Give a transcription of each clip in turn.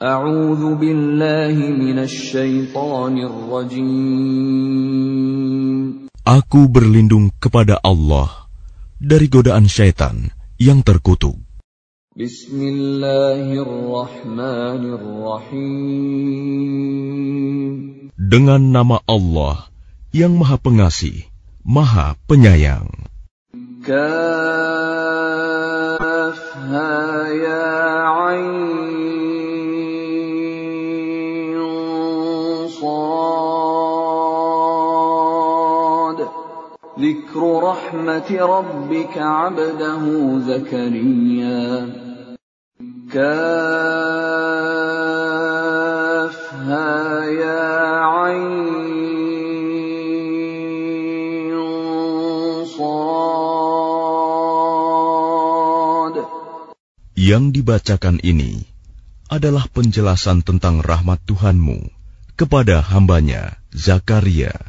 أعوذ بالله من الشيطان الرجيم Aku berlindung kepada Allah dari godaan syaitan yang terkutuk. Dengan nama Allah yang Maha Pengasih, Maha Penyayang. Ka رحمة ربك عبده زكريا كافها يا عين صاد Yang dibacakan ini adalah penjelasan tentang rahmat Tuhanmu kepada hambanya Zakaria.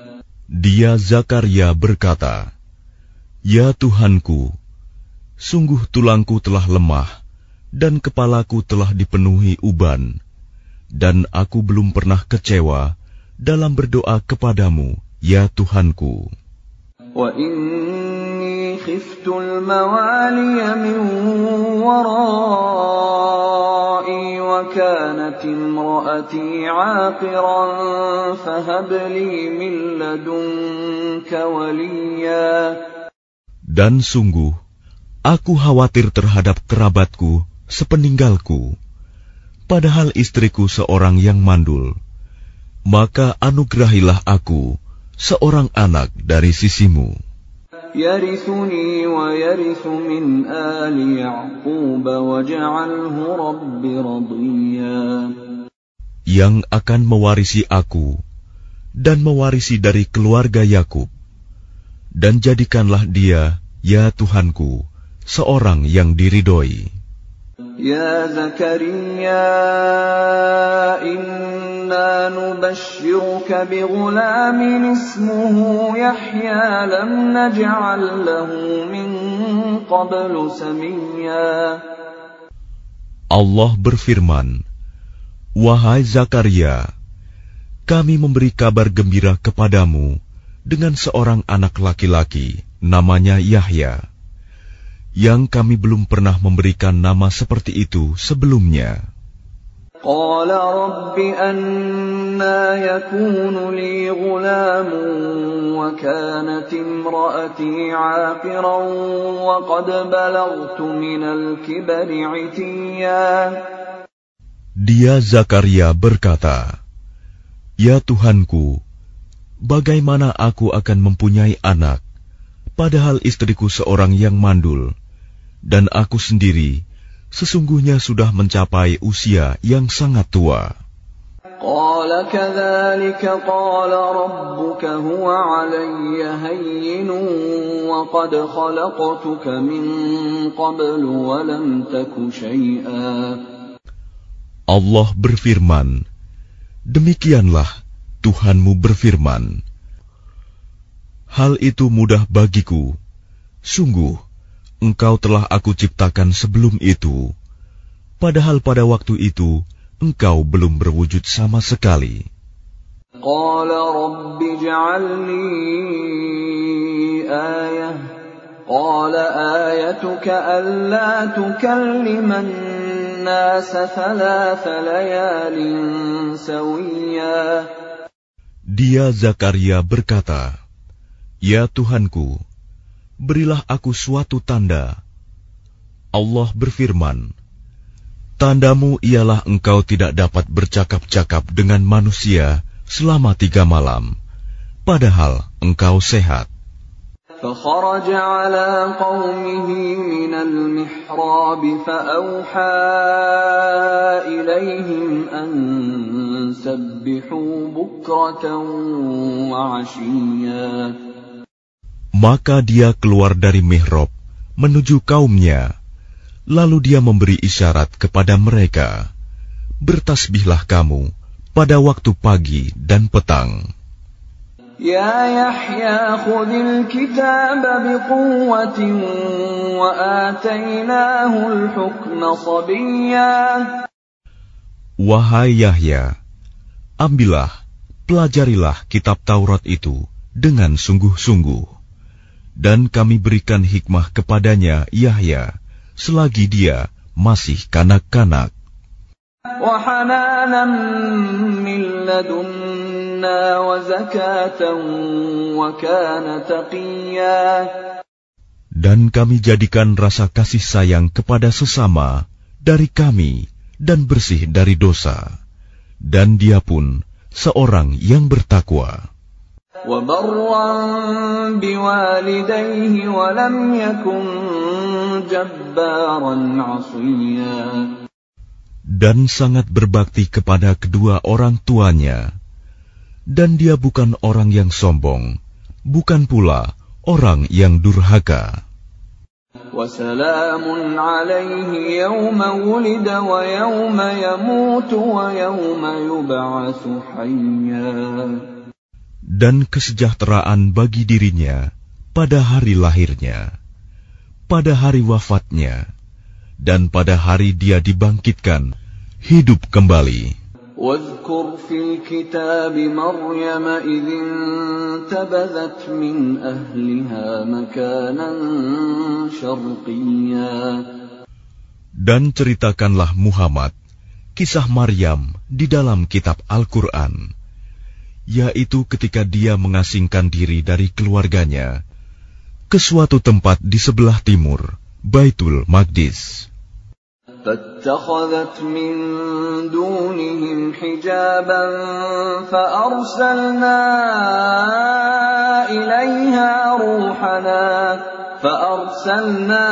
Dia Zakaria berkata, Ya Tuhanku, sungguh tulangku telah lemah dan kepalaku telah dipenuhi uban, dan aku belum pernah kecewa dalam berdoa kepadamu, ya Tuhanku. وإني خفت الموالي من ورائي وكانت امرأتي عاقرا فهب لي من لدنك وليا Dan sungguh, aku khawatir terhadap kerabatku sepeninggalku, padahal istriku seorang yang mandul. Maka anugerahilah aku seorang anak dari sisimu. يرثني ويرث من آل يعقوب واجعله رب رضيا yang akan mewarisi aku dan mewarisi dari keluarga Yakub dan jadikanlah dia ya Tuhanku seorang yang diridhoi Ya Zakaria, inna nubashshiruka bighulamin ismuhu Yahya lam naj'allahu min qablu samiyya. Allah berfirman, Wahai Zakaria, kami memberi kabar gembira kepadamu dengan seorang anak laki-laki namanya Yahya yang kami belum pernah memberikan nama seperti itu sebelumnya قال رب أنا يكون لي غلام وكانت امرأتي عاقرا وقد بلغت من الكبر عتيا Dia Zakaria berkata, Ya Tuhanku, bagaimana aku akan mempunyai anak, padahal istriku seorang yang mandul, dan aku sendiri sesungguhnya sudah mencapai usia yang sangat tua. قال كذلك قال ربك هو علي هين وقد خلقتك من قبل ولم تك شيئا Allah berfirman, Demikianlah Tuhanmu berfirman, Hal itu mudah bagiku. Sungguh, engkau telah aku ciptakan sebelum itu, padahal pada waktu itu engkau belum berwujud sama sekali. Qala rabbi ja'alni ayah. Qala ayatuka alla tukalliman nasa thalatha layalin sawiyya. Dia Zakaria berkata, Ya Tuhanku, berilah aku suatu tanda. Allah berfirman, Tandamu ialah engkau tidak dapat bercakap-cakap dengan manusia selama tiga malam, padahal engkau sehat. فخرج على قومه من المحراب فأوحى أن سبحوا بكرة وعشيا maka dia keluar dari mihrab menuju kaumnya. Lalu dia memberi isyarat kepada mereka, "Bertasbihlah kamu pada waktu pagi dan petang." Ya Yahya khudil kitab biquwatin wa atainahu al-hukma sabiyya Wahai Yahya, ambillah, pelajarilah kitab Taurat itu dengan sungguh-sungguh dan kami berikan hikmah kepadanya Yahya selagi dia masih kanak-kanak. Dan kami jadikan rasa kasih sayang kepada sesama dari kami dan bersih dari dosa. Dan dia pun seorang yang bertakwa وبرا بوالديه ولم يكن جبارا عصيا dan sangat berbakti kepada kedua orang tuanya. Dan dia bukan orang yang sombong, bukan pula orang yang durhaka. وسلام عليه يوم ولد ويوم يموت ويوم يبعث حيا Dan kesejahteraan bagi dirinya pada hari lahirnya, pada hari wafatnya, dan pada hari dia dibangkitkan, hidup kembali. واذكر في الكتاب مريم إذ انتبذت من أهلها مكانا شرقيا Dan ceritakanlah Muhammad kisah Maryam di dalam kitab Al-Quran, yaitu ketika dia mengasingkan diri dari keluarganya ke suatu tempat di sebelah timur, Baitul Maqdis. فاتخذت من دونهم حجابا فأرسلنا إليها روحنا فأرسلنا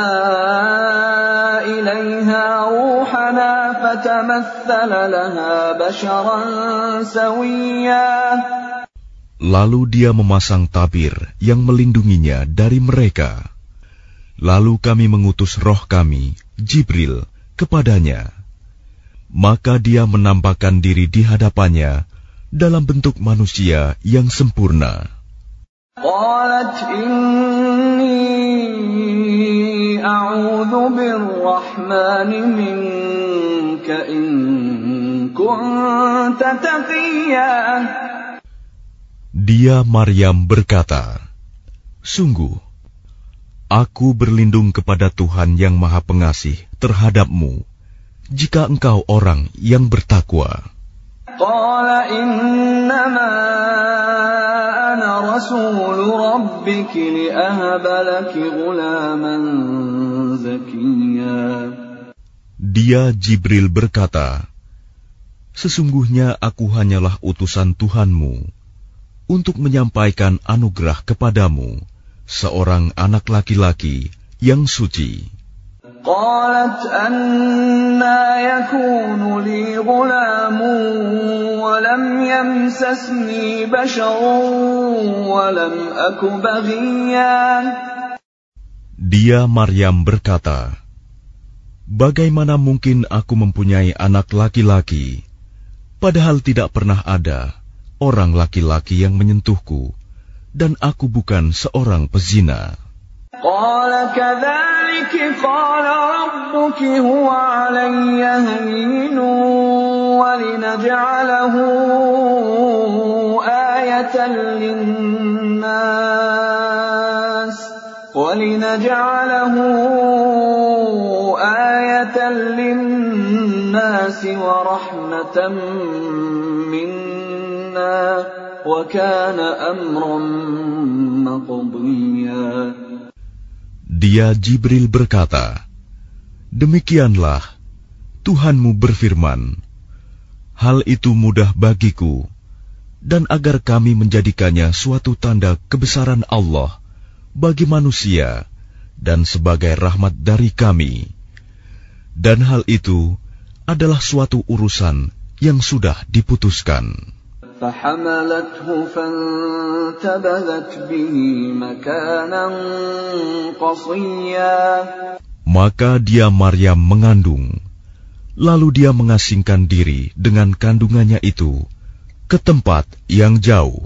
إليها روحنا فتمثل لها بشرا سويا Lalu dia memasang tabir yang melindunginya dari mereka. Lalu kami mengutus roh kami, Jibril, kepadanya. Maka dia menampakkan diri di hadapannya dalam bentuk manusia yang sempurna. Dia Maryam berkata, Sungguh, aku berlindung kepada Tuhan yang Maha Pengasih terhadapmu, jika engkau orang yang bertakwa. Qala Dia Jibril berkata, Sesungguhnya aku hanyalah utusan Tuhanmu untuk menyampaikan anugerah kepadamu, seorang anak laki-laki yang suci. قالت أنا يكون لي غلام ولم يمسسني بشر ولم أك بغيا Dia Maryam berkata, Bagaimana mungkin aku mempunyai anak laki-laki, padahal tidak pernah ada orang laki-laki yang menyentuhku, dan aku bukan seorang pezina. قال كذلك قال ربك هو علي هين ولنجعله آية للناس ولنجعله آية للناس ورحمة منا وكان أمرا مقضيا Dia Jibril berkata, Demikianlah Tuhanmu berfirman, Hal itu mudah bagiku, dan agar kami menjadikannya suatu tanda kebesaran Allah bagi manusia dan sebagai rahmat dari kami. Dan hal itu adalah suatu urusan yang sudah diputuskan. فحملته فانتبذت به مكانا قصيا Maka dia Maryam mengandung, lalu dia mengasingkan diri dengan kandungannya itu ke tempat yang jauh.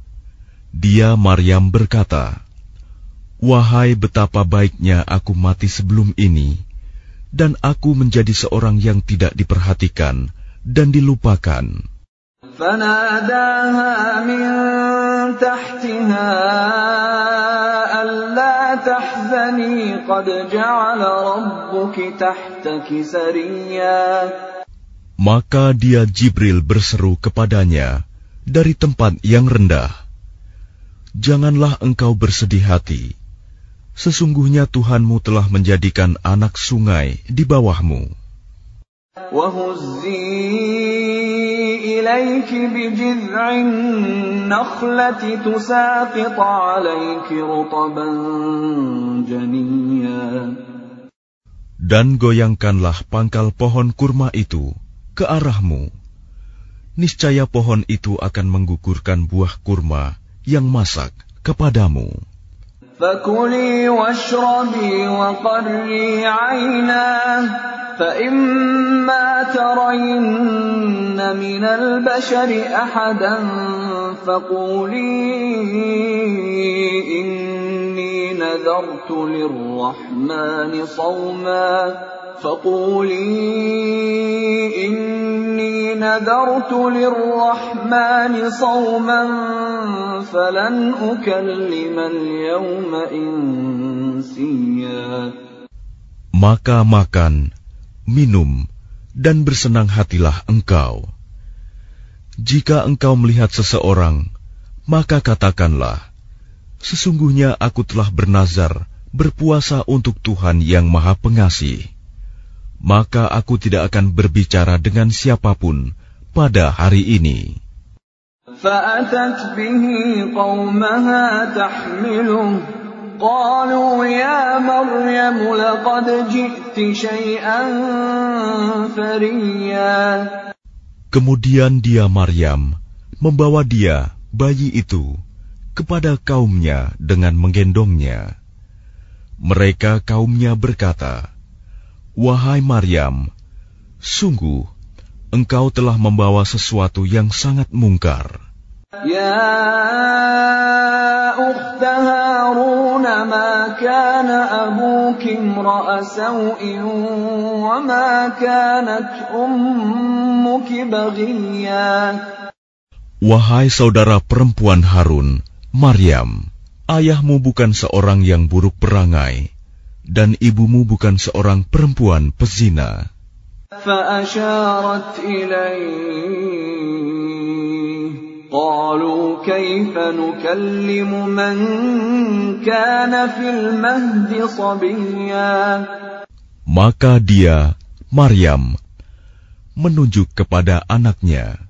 Dia Maryam berkata, Wahai betapa baiknya aku mati sebelum ini, dan aku menjadi seorang yang tidak diperhatikan dan dilupakan. فناداها من تحتها ألا تحزني قد جعل ربك تحتك سريا Maka dia Jibril berseru kepadanya dari tempat yang rendah, janganlah engkau bersedih hati. Sesungguhnya Tuhanmu telah menjadikan anak sungai di bawahmu. Dan goyangkanlah pangkal pohon kurma itu ke arahmu. Niscaya pohon itu akan menggugurkan buah kurma yang masak kepadamu. فكلي واشربي وقري عينا فإما ترين من البشر أحدا فقولي إني نذرت للرحمن صوما فقولي إني نذرت للرحمن صوما فلن أكلم اليوم إنسيا Maka makan, minum, dan bersenang hatilah engkau. Jika engkau melihat seseorang, maka katakanlah, Sesungguhnya aku telah bernazar berpuasa untuk Tuhan yang Maha Pengasih. Maka aku tidak akan berbicara dengan siapapun pada hari ini. فأتت به قومها تحمله قالوا يا مريم لقد جئت شيئا فريا Kemudian dia Maryam membawa dia, bayi itu, kepada kaumnya dengan menggendongnya. Mereka kaumnya berkata, Wahai Maryam, sungguh engkau telah membawa sesuatu yang sangat mungkar. Ya Harun ma kana wa ma kanat. Wahai saudara perempuan Harun, Maryam, ayahmu bukan seorang yang buruk perangai dan ibumu bukan seorang perempuan pezina. فأشارت إليه قالوا كيف نكلم من كان في المهد صبيا Maka dia, Maryam, menunjuk kepada anaknya.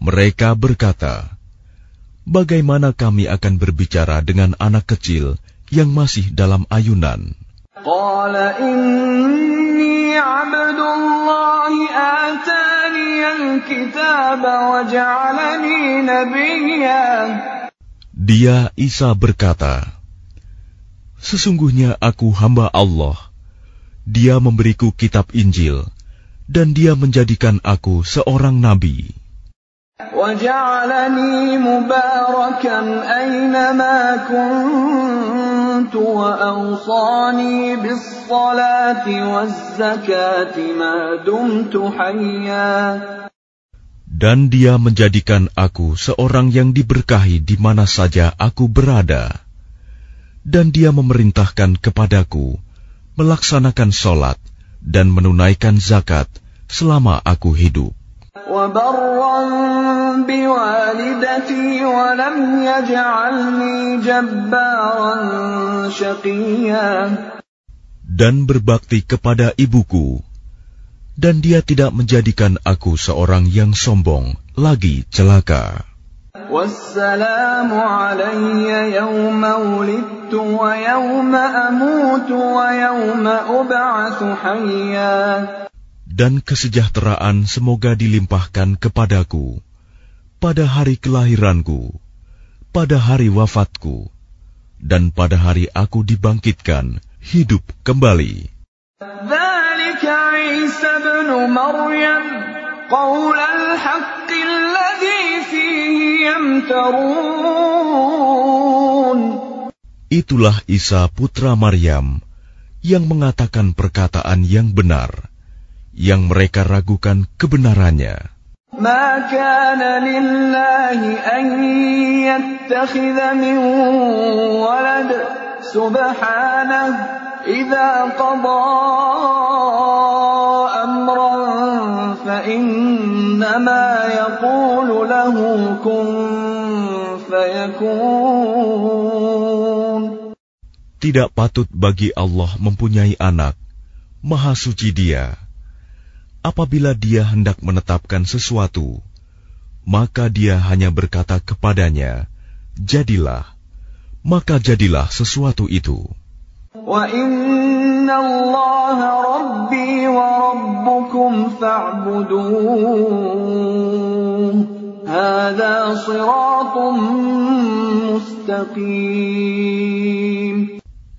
Mereka berkata, Bagaimana kami akan berbicara dengan anak kecil yang masih dalam ayunan. Dia Isa berkata, Sesungguhnya aku hamba Allah. Dia memberiku kitab Injil, dan dia menjadikan aku seorang nabi. وجعلني مباركا أينما كنت وأوصاني بالصلاة والزكاة ما دمت حيا Dan dia menjadikan aku seorang yang diberkahi di mana saja aku berada. Dan dia memerintahkan kepadaku melaksanakan sholat dan menunaikan zakat selama aku hidup. وبرا بوالدتي ولم يجعلني جبارا شقيا dan berbakti kepada ibuku dan dia tidak menjadikan aku seorang yang sombong lagi celaka والسلام علي يوم ولدت ويوم أموت ويوم أبعث حيا dan kesejahteraan semoga dilimpahkan kepadaku pada hari kelahiranku, pada hari wafatku, dan pada hari aku dibangkitkan hidup kembali. Itulah Isa putra Maryam yang mengatakan perkataan yang benar yang mereka ragukan kebenarannya. ما كان لله أن يتخذ من ولد سبحانه إذا قضى أمرا فإنما يقول له كن فيكون Tidak patut bagi Allah mempunyai anak, maha suci dia apabila dia hendak menetapkan sesuatu, maka dia hanya berkata kepadanya, "Jadilah," maka jadilah sesuatu itu.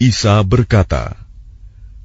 Isa berkata,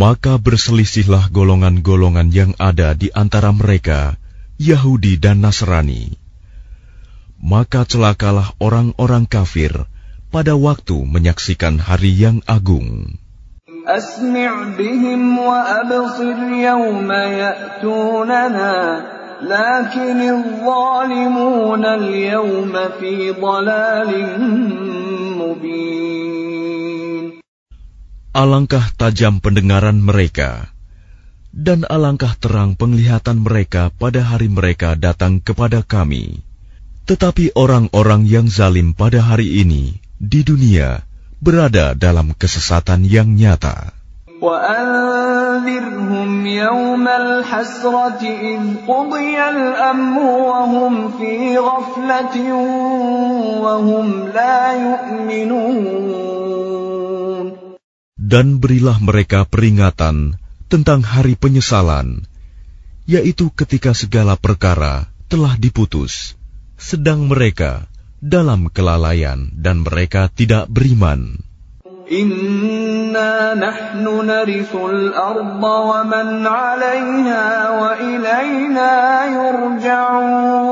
maka berselisihlah golongan-golongan yang ada di antara mereka, Yahudi dan Nasrani. Maka celakalah orang-orang kafir pada waktu menyaksikan hari yang agung. Wa absir yawma ya'tunana, lakin al-zalimuna al-yawma fi dalalin mubin. Alangkah tajam pendengaran mereka, dan alangkah terang penglihatan mereka pada hari mereka datang kepada kami. Tetapi orang-orang yang zalim pada hari ini di dunia berada dalam kesesatan yang nyata. وأنذرهم يوم الحسرة إذ قضي الأمر وهم في غفلة وهم لا يؤمنون dan berilah mereka peringatan tentang hari penyesalan, yaitu ketika segala perkara telah diputus, sedang mereka dalam kelalaian dan mereka tidak beriman. Inna nahnu narithul arda wa man 'alayha wa ilayna yurja'un.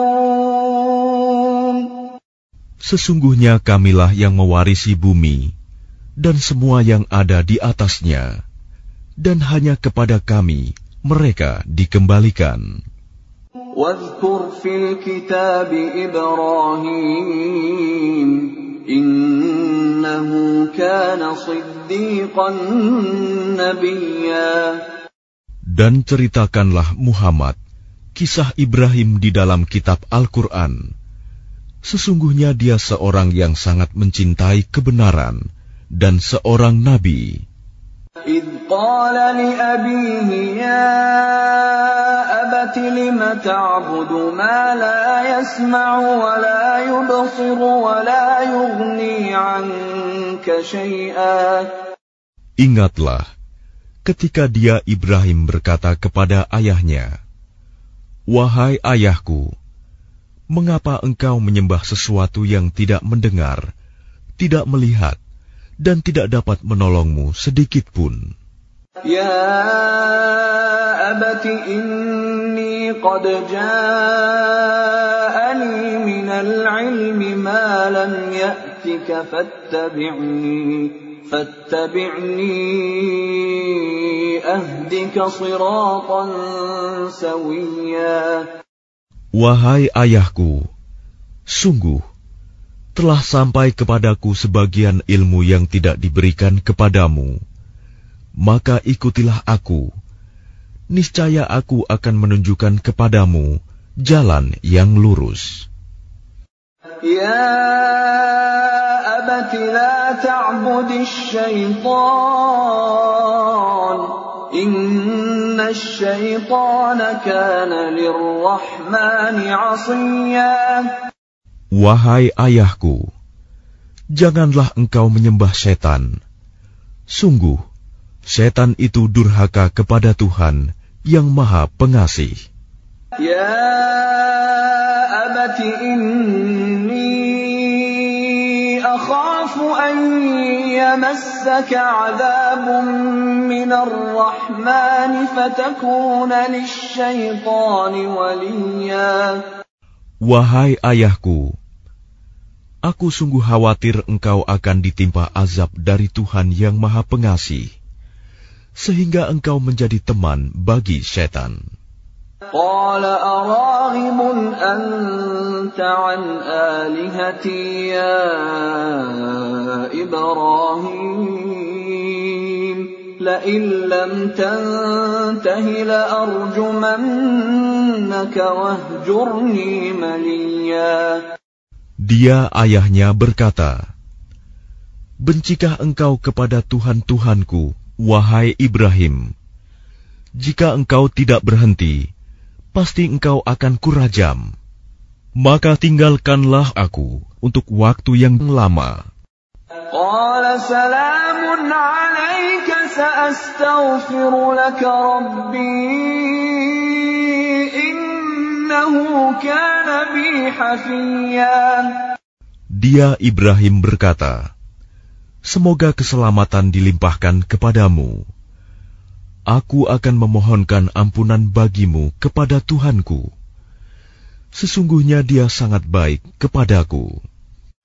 Sesungguhnya kamilah yang mewarisi bumi dan semua yang ada di atasnya, dan hanya kepada kami mereka dikembalikan. Dan ceritakanlah Muhammad kisah Ibrahim di dalam kitab Al-Quran. Sesungguhnya dia seorang yang sangat mencintai kebenaran dan seorang nabi. Ingatlah ketika dia Ibrahim berkata kepada ayahnya, Wahai ayahku, mengapa engkau menyembah sesuatu yang tidak mendengar, tidak melihat, dan tidak dapat menolongmu sedikit pun. Ya abati inni qad ja'ani minal ilmi ma lam ya'tika fattabi'ni fattabi'ni ahdika siratan sawiyya Wahai ayahku, sungguh telah sampai kepadaku sebagian ilmu yang tidak diberikan kepadamu, maka ikutilah aku. Niscaya aku akan menunjukkan kepadamu jalan yang lurus. Ya abati la ta'budis syaitan Inna syaitana kana lirrahmani asiyah Wahai ayahku, janganlah engkau menyembah setan. Sungguh, setan itu durhaka kepada Tuhan yang Maha Pengasih. Ya abati inni akhafu an yamassaka azabun min ar-rahman fatakuna lish-shaytani waliyya. Wahai ayahku, aku sungguh khawatir engkau akan ditimpa azab dari Tuhan yang Maha Pengasih, sehingga engkau menjadi teman bagi setan. Ibrahim لئن لم تنته لأرجمنك واهجرني مليا Dia ayahnya berkata, Bencikah engkau kepada Tuhan-Tuhanku, wahai Ibrahim? Jika engkau tidak berhenti, pasti engkau akan kurajam. Maka tinggalkanlah aku untuk waktu yang lama. قال سلام عليك سأستغفر لك ربي إنه كان بي حفيا Dia Ibrahim berkata, Semoga keselamatan dilimpahkan kepadamu. Aku akan memohonkan ampunan bagimu kepada Tuhanku. Sesungguhnya dia sangat baik kepadaku.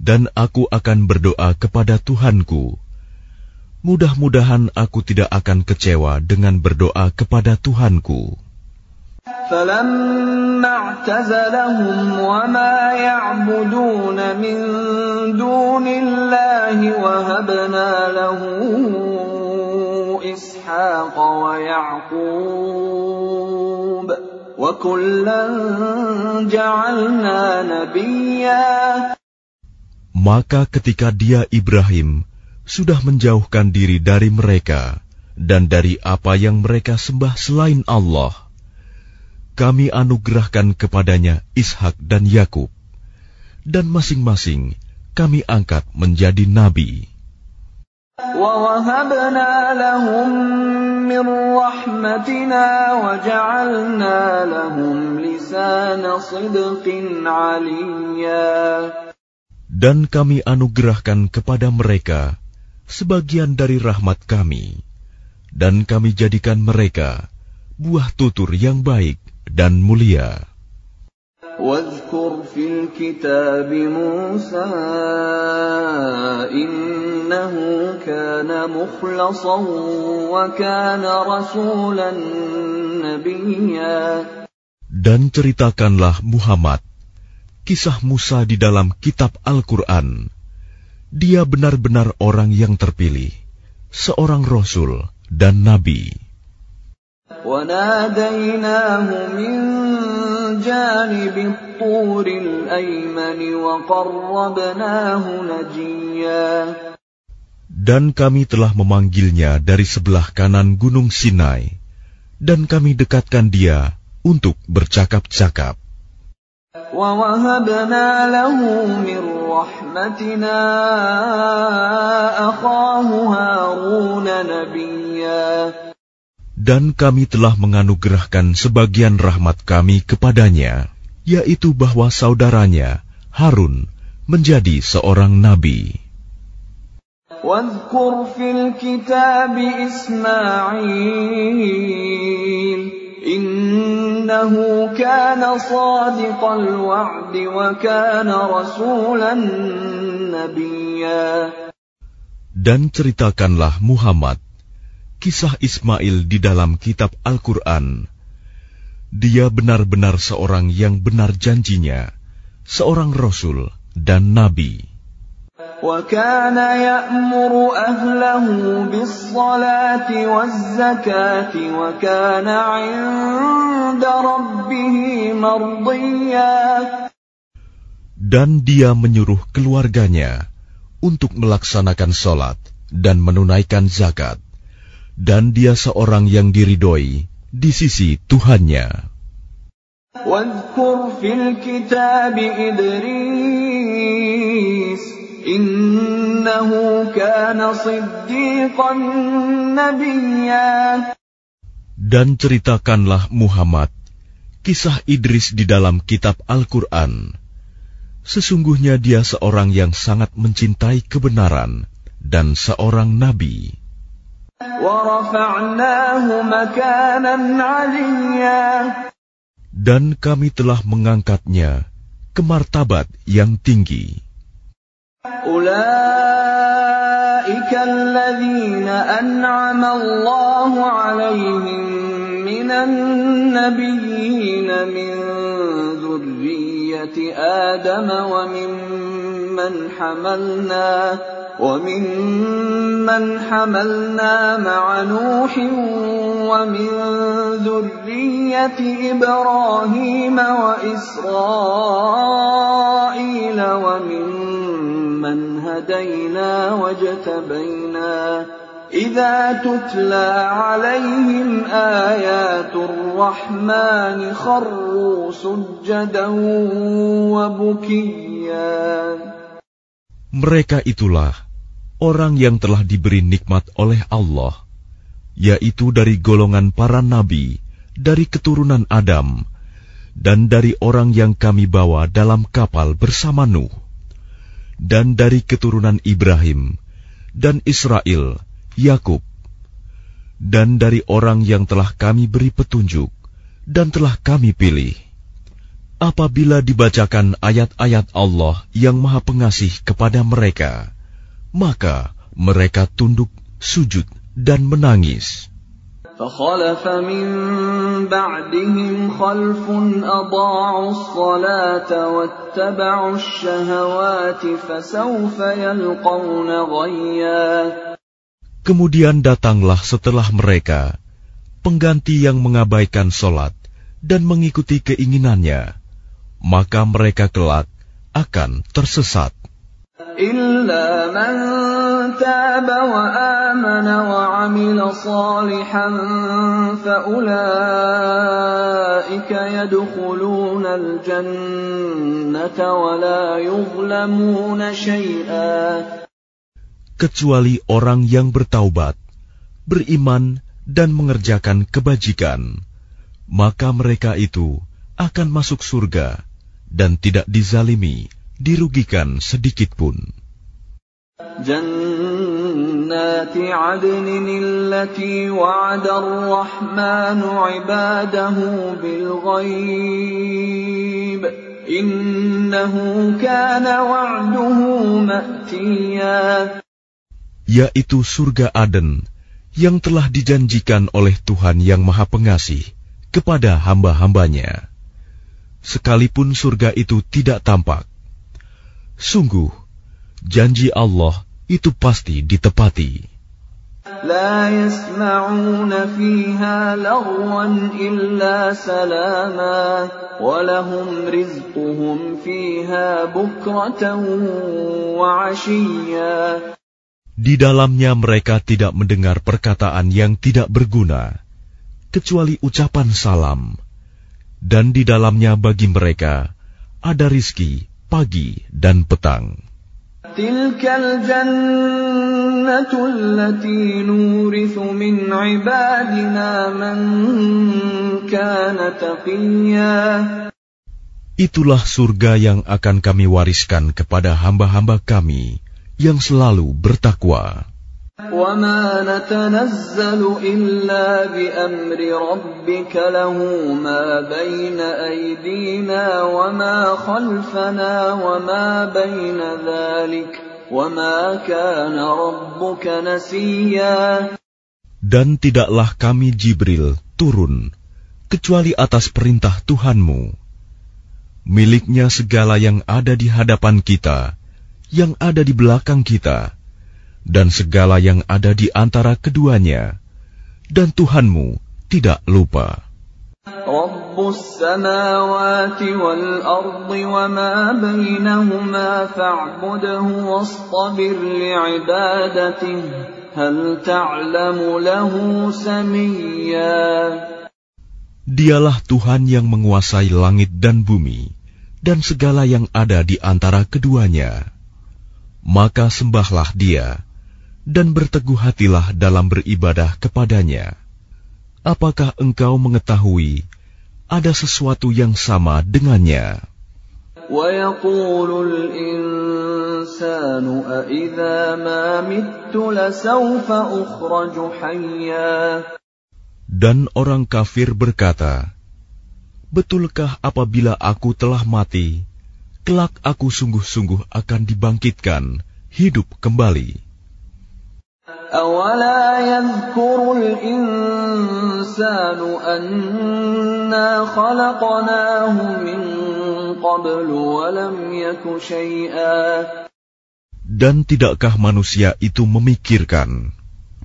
Dan aku akan berdoa kepada Tuhanku. Mudah-mudahan aku tidak akan kecewa dengan berdoa kepada Tuhanku. فلما اعتزلهم وما يعبدون من دون الله وهبنا له إسحاق ويعقوب وكلا جعلنا نبيا Maka ketika dia Ibrahim sudah menjauhkan diri dari mereka dan dari apa yang mereka sembah selain Allah, kami anugerahkan kepadanya Ishak dan Yakub, dan masing-masing kami angkat menjadi nabi. ووهبنا لهم من رحمتنا وجعلنا لهم لسان صدق عليا Dan kami anugerahkan kepada mereka sebagian dari rahmat kami, dan kami jadikan mereka buah tutur yang baik dan mulia. واذكر في الكتاب موسى إنه كان مخلصا وكان رسولا نبيا Dan ceritakanlah Muhammad kisah Musa di dalam kitab Al-Quran. Dia benar-benar orang yang terpilih, seorang rasul dan nabi. Dan kami telah memanggilnya dari sebelah kanan Gunung Sinai, dan kami dekatkan dia untuk bercakap-cakap. ووهبنا له من رحمتنا أخاه هارون نبيا Dan kami telah menganugerahkan sebagian rahmat kami kepadanya, yaitu bahwa saudaranya, Harun, menjadi seorang nabi. واذكر في الكتاب إسماعيل Innahu kana sadiqal wa'di wa kana rasulan. Dan ceritakanlah Muhammad kisah Ismail di dalam kitab Al-Quran. Dia benar-benar seorang yang benar janjinya, seorang rasul dan nabi. وكان يأمر أهله بالصلاة والزكاة وكان عند ربه مرضيا Dan dia menyuruh keluarganya untuk melaksanakan sholat dan menunaikan zakat. Dan dia seorang yang diridhoi di sisi Tuhannya. واذكر في الكتاب إدريس Innahu kana siddiqan nabiyya. Dan ceritakanlah Muhammad kisah Idris di dalam kitab Al-Quran. Sesungguhnya dia seorang yang sangat mencintai kebenaran dan seorang nabi. Dan kami telah mengangkatnya ke martabat yang tinggi. أولئك الذين أنعم الله عليهم من النبيين من ذرية آدم وممن حملنا وممن حملنا مع نوح ومن ذرية إبراهيم وإسرائيل وممن هدينا واجتبينا إذا تتلى عليهم آيات الرحمن خروا سجدا وبكيا Mereka itulah orang yang telah diberi nikmat oleh Allah, yaitu dari golongan para nabi, dari keturunan Adam, dan dari orang yang kami bawa dalam kapal bersama Nuh, dan dari keturunan Ibrahim, dan Israel, Yakub, dan dari orang yang telah kami beri petunjuk, dan telah kami pilih. Apabila dibacakan ayat-ayat Allah yang Maha Pengasih kepada mereka, maka mereka tunduk, sujud, dan menangis. فخلف من بعدهم خلف أضاعوا الصلاة واتبعوا الشهوات فسوف يلقون غيا Kemudian datanglah setelah mereka pengganti yang mengabaikan solat dan mengikuti keinginannya, maka mereka kelak akan tersesat. إلا من تاب وآمن وعمل صالحا فأولئك يدخلون الجنة ولا يظلمون شيئا kecuali orang yang bertaubat, beriman, dan mengerjakan kebajikan, maka mereka itu akan masuk surga dan tidak dizalimi, dirugikan sedikit pun. جنات عدن التي وعد الرحمن عباده بالغيب إنه كان وعده مأتيا yaitu surga Aden yang telah dijanjikan oleh Tuhan yang Maha Pengasih kepada hamba-hambanya. Sekalipun surga itu tidak tampak, sungguh janji Allah itu pasti ditepati. لا يسمعون فيها لغوا إلا سلاما ولهم رزقهم فيها بكرة وعشيا Di dalamnya mereka tidak mendengar perkataan yang tidak berguna, kecuali ucapan salam. Dan di dalamnya bagi mereka ada rizki pagi dan petang. Itulah surga yang akan kami wariskan kepada hamba-hamba kami, yang selalu bertakwa. وما نتنزل إلا بأمر ربك له ما بين أيدينا وما خلفنا وما بين ذلك وما كان ربك نسيا Dan tidaklah kami Jibril turun kecuali atas perintah Tuhanmu. Miliknya segala yang ada di hadapan kita, yang ada di belakang kita dan segala yang ada di antara keduanya, dan Tuhanmu tidak lupa. Dialah Tuhan yang menguasai langit dan bumi, dan segala yang ada di antara keduanya maka sembahlah dia dan berteguh hatilah dalam beribadah kepadanya. Apakah engkau mengetahui ada sesuatu yang sama dengannya? Dan orang kafir berkata, Betulkah apabila aku telah mati, kelak aku sungguh-sungguh akan dibangkitkan, hidup kembali? أولا يذكر الإنسان أنا خلقناه من قبل ولم يك شيئا Dan tidakkah manusia itu memikirkan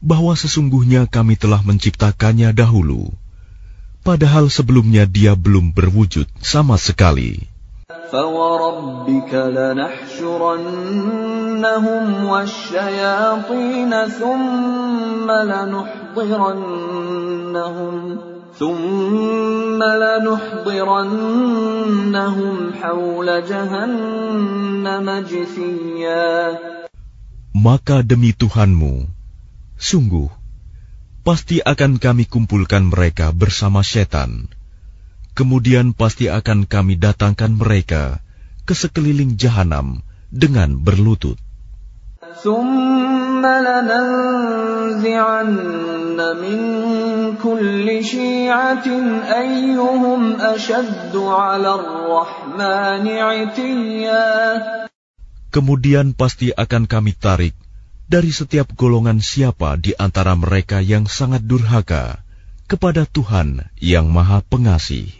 bahwa sesungguhnya kami telah menciptakannya dahulu, padahal sebelumnya dia belum berwujud sama sekali. فوربك لنحشرنهم والشياطين ثم لنحضرنهم ثم لنحضرنهم حول جهنم جثيا Maka demi Tuhanmu, sungguh, pasti akan kami kumpulkan mereka bersama setan. kemudian pasti akan kami datangkan mereka ke sekeliling jahanam dengan berlutut. Kemudian pasti akan kami tarik dari setiap golongan siapa di antara mereka yang sangat durhaka kepada Tuhan yang Maha Pengasih.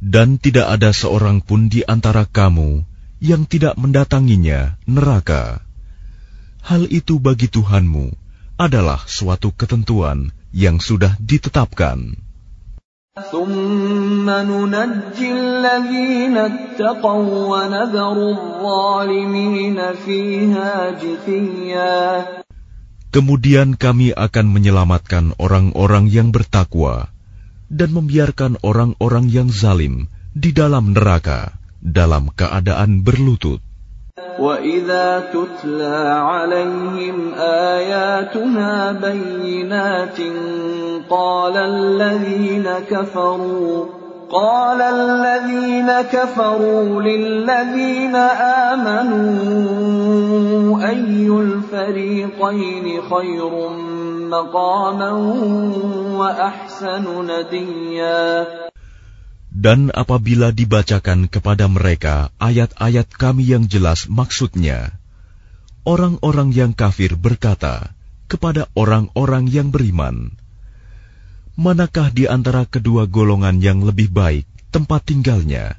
dan tidak ada seorang pun di antara kamu yang tidak mendatanginya neraka. Hal itu bagi Tuhanmu adalah suatu ketentuan yang sudah ditetapkan. Kemudian kami akan menyelamatkan orang-orang yang bertakwa, dan membiarkan orang-orang yang zalim di dalam neraka dalam keadaan berlutut. وإذا تتلى عليهم آياتنا بينات قال الذين كفروا قال الذين كفروا للذين آمنوا أي الفريقين خير مقاما وأحسن نديا Dan apabila dibacakan kepada mereka ayat-ayat kami yang jelas maksudnya, orang-orang yang kafir berkata kepada orang-orang yang beriman, Manakah di antara kedua golongan yang lebih baik tempat tinggalnya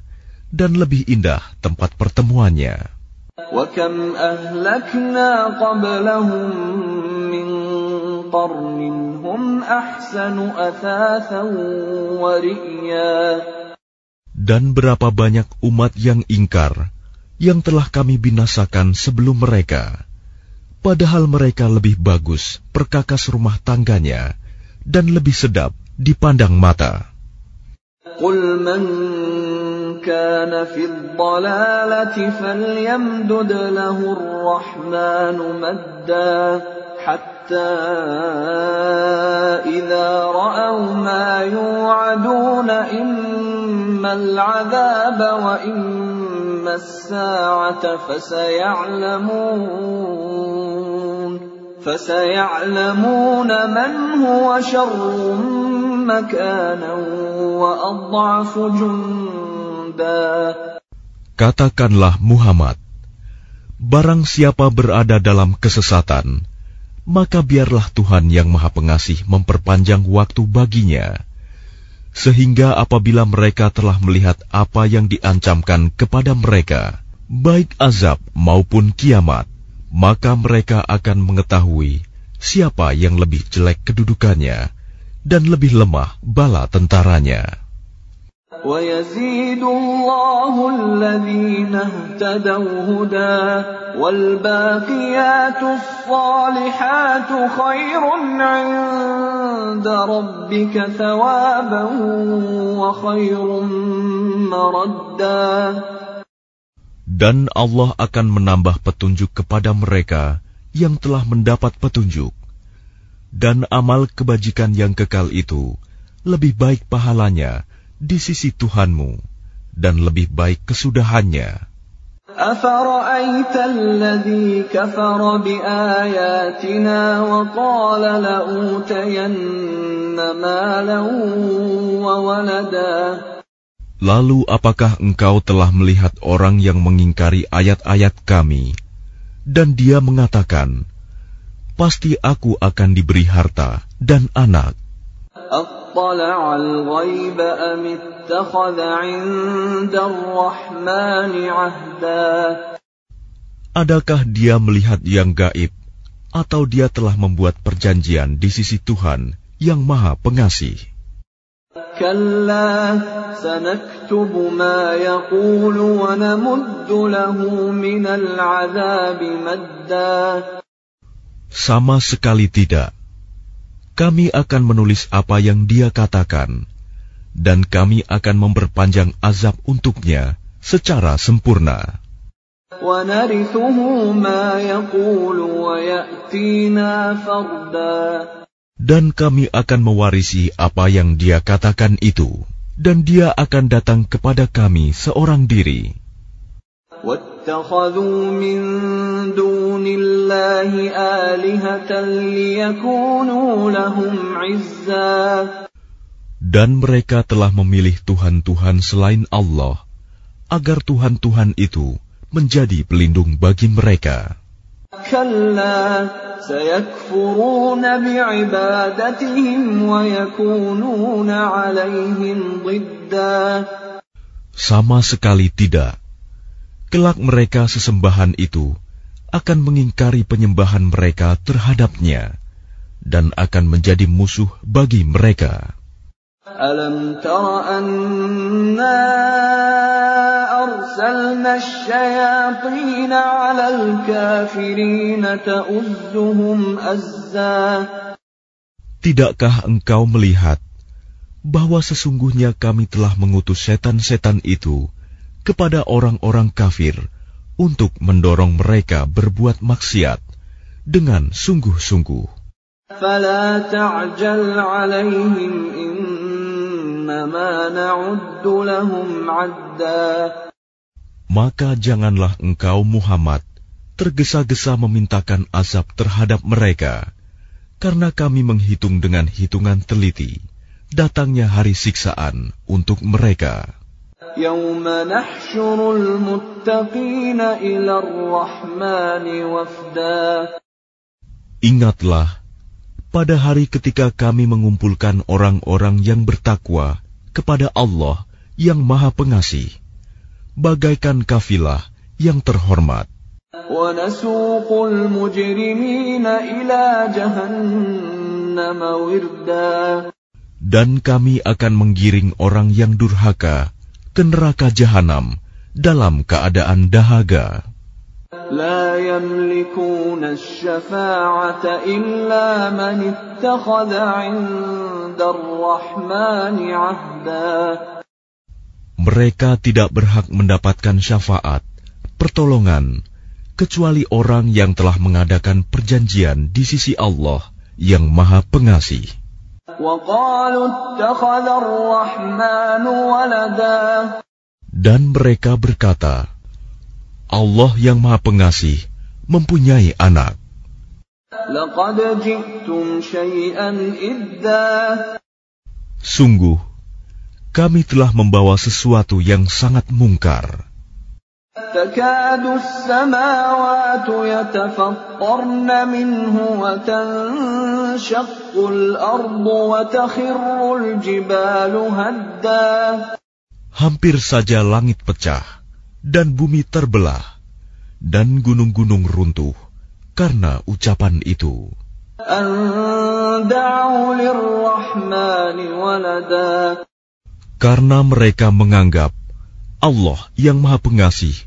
dan lebih indah tempat pertemuannya. وكم أهلكنا قبلهم من قرن هم أحسن أثاثا ورئيا Dan berapa banyak umat yang ingkar yang telah kami binasakan sebelum mereka, padahal mereka lebih bagus perkakas rumah tangganya dan lebih sedap dipandang mata. قل من كان في الضلالة فليمدد له الرحمن مدا حتى إذا رأوا ما يوعدون إما العذاب وإما الساعة فسيعلمون فسيعلمون من هو شر مكانا وأضعف جندا Katakanlah Muhammad, barang siapa berada dalam kesesatan, maka biarlah Tuhan yang Maha Pengasih memperpanjang waktu baginya, sehingga apabila mereka telah melihat apa yang diancamkan kepada mereka, baik azab maupun kiamat, maka mereka akan mengetahui siapa yang lebih jelek kedudukannya dan lebih lemah bala tentaranya. ويزيد الله الذين اهتدوا هدى والباقيات الصالحات خير عند ربك ثوابا وخير مردا Dan Allah akan menambah petunjuk kepada mereka yang telah mendapat petunjuk. Dan amal kebajikan yang kekal itu lebih baik pahalanya di sisi Tuhanmu dan lebih baik kesudahannya. أفرأيت الذي كفر بآياتنا وقال لأوتين مالا وولدا Lalu apakah engkau telah melihat orang yang mengingkari ayat-ayat kami, dan dia mengatakan, Pasti aku akan diberi harta dan anak. أطلع الغيب أم اتخذ عند الرحمن عهدا Adakah dia melihat yang gaib, atau dia telah membuat perjanjian di sisi Tuhan yang Maha Pengasih? كلا سنكتب ما يقول ونمد له من العذاب مدا Sama sekali tidak. kami akan menulis apa yang dia katakan, dan kami akan memperpanjang azab untuknya secara sempurna. Dan kami akan mewarisi apa yang dia katakan itu, dan dia akan datang kepada kami seorang diri. واتخذوا من دون الله آلهة ليكونوا لهم عزا Dan mereka telah memilih Tuhan-Tuhan selain Allah, agar Tuhan-Tuhan itu menjadi pelindung bagi mereka. كلا سيكفرون بعبادتهم ويكونون عليهم ضدا Sama sekali tidak, Kelak mereka sesembahan itu akan mengingkari penyembahan mereka terhadapnya dan akan menjadi musuh bagi mereka. Alam tara anna arsalna syayatin ala al-kafirin azza. Tidakkah engkau melihat bahwa sesungguhnya kami telah mengutus setan-setan itu kepada orang-orang kafir untuk mendorong mereka berbuat maksiat dengan sungguh-sungguh? فلا تعجل عليهم إنما نعد لهم عدا Maka janganlah engkau Muhammad tergesa-gesa memintakan azab terhadap mereka, karena kami menghitung dengan hitungan teliti datangnya hari siksaan untuk mereka. يوم نحشر المتقين إلى الرحمن وفدا Ingatlah, pada hari ketika kami mengumpulkan orang-orang yang bertakwa kepada Allah yang Maha Pengasih, bagaikan kafilah yang terhormat. ونسوق المجرمين إلى جهنم وردا Dan kami akan menggiring orang yang durhaka ke neraka jahanam dalam keadaan dahaga. لا يملكون الشفاعة إلا من اتخذ عند الرحمن عهدا Mereka tidak berhak mendapatkan syafaat, pertolongan, kecuali orang yang telah mengadakan perjanjian di sisi Allah yang Maha Pengasih. Dan mereka berkata, Allah yang Maha Pengasih mempunyai anak. Sungguh, kami telah membawa sesuatu yang sangat mungkar. تكاد السماوات يتفطرن منه وتنشق الأرض وتخر الجبال هدا Hampir saja langit pecah dan bumi terbelah dan gunung-gunung runtuh karena ucapan itu. أن دعوا للرحمن ولدا Karena mereka menganggap Allah yang Maha Pengasih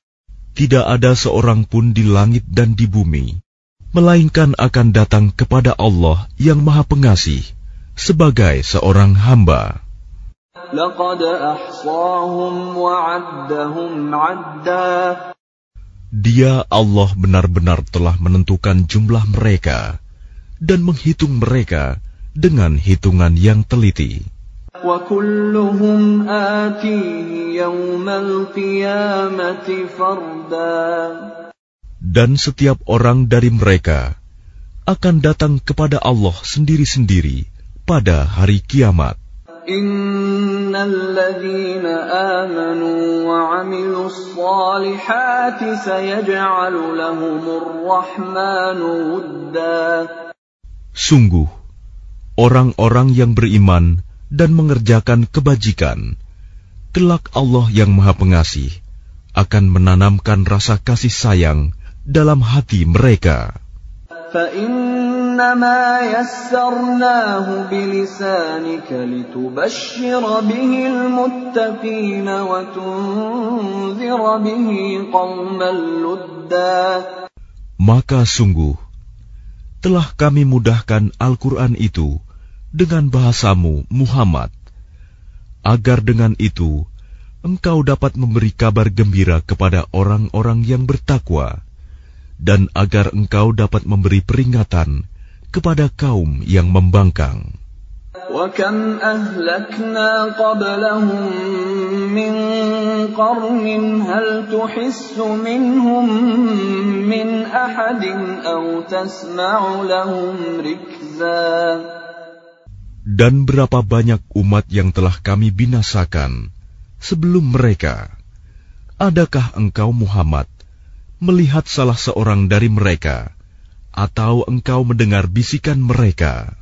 tidak ada seorang pun di langit dan di bumi, melainkan akan datang kepada Allah yang Maha Pengasih sebagai seorang hamba. Dia Allah benar-benar telah menentukan jumlah mereka dan menghitung mereka dengan hitungan yang teliti. وكلهم آتيه يوم القيامة فردا Dan setiap orang dari mereka akan datang kepada Allah sendiri-sendiri pada hari kiamat. إن الذين آمنوا وعملوا الصالحات سيجعل لهم الرحمن ودا Sungguh, orang-orang yang beriman dan mengerjakan kebajikan, kelak Allah yang Maha Pengasih akan menanamkan rasa kasih sayang dalam hati mereka. Maka sungguh, telah kami mudahkan Al-Quran itu dengan bahasamu, Muhammad, agar dengan itu engkau dapat memberi kabar gembira kepada orang-orang yang bertakwa, dan agar engkau dapat memberi peringatan kepada kaum yang membangkang. وكم أهلكنا قبلهم من قرن هل تحس منهم من أحد أو تسمع لهم ركزا Dan berapa banyak umat yang telah kami binasakan sebelum mereka? Adakah engkau Muhammad melihat salah seorang dari mereka, atau engkau mendengar bisikan mereka?